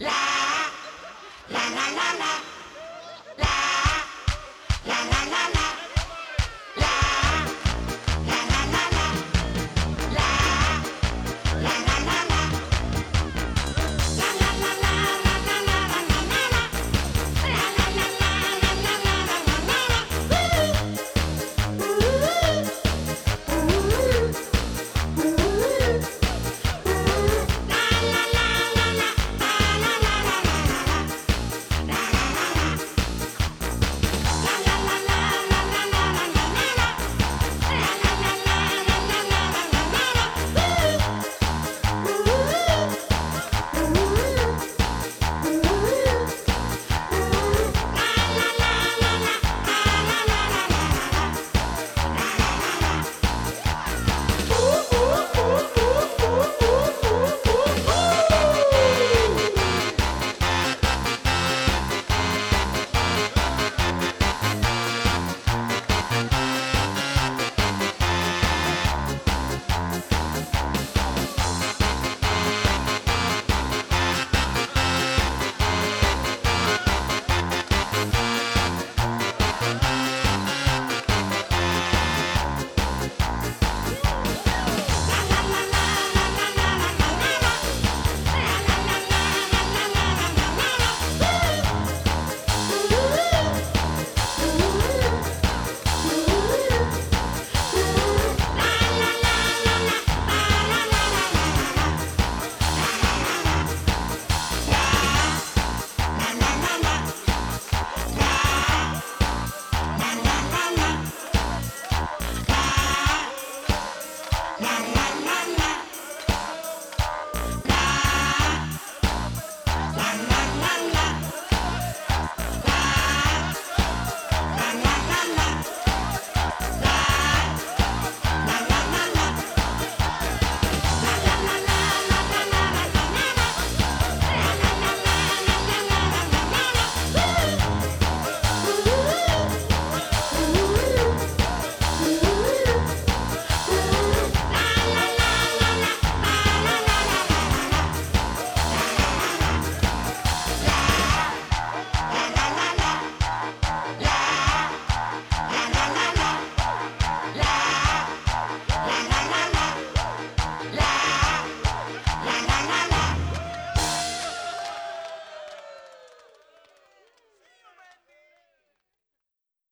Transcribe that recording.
La